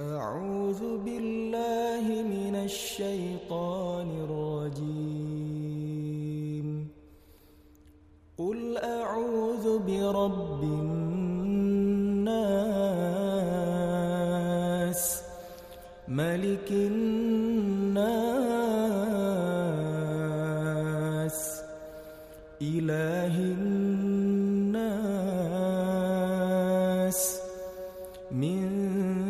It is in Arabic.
أعوذ بالله من الشيطان الرجيم. قل أعوذ برب الناس ملك الناس إله الناس. من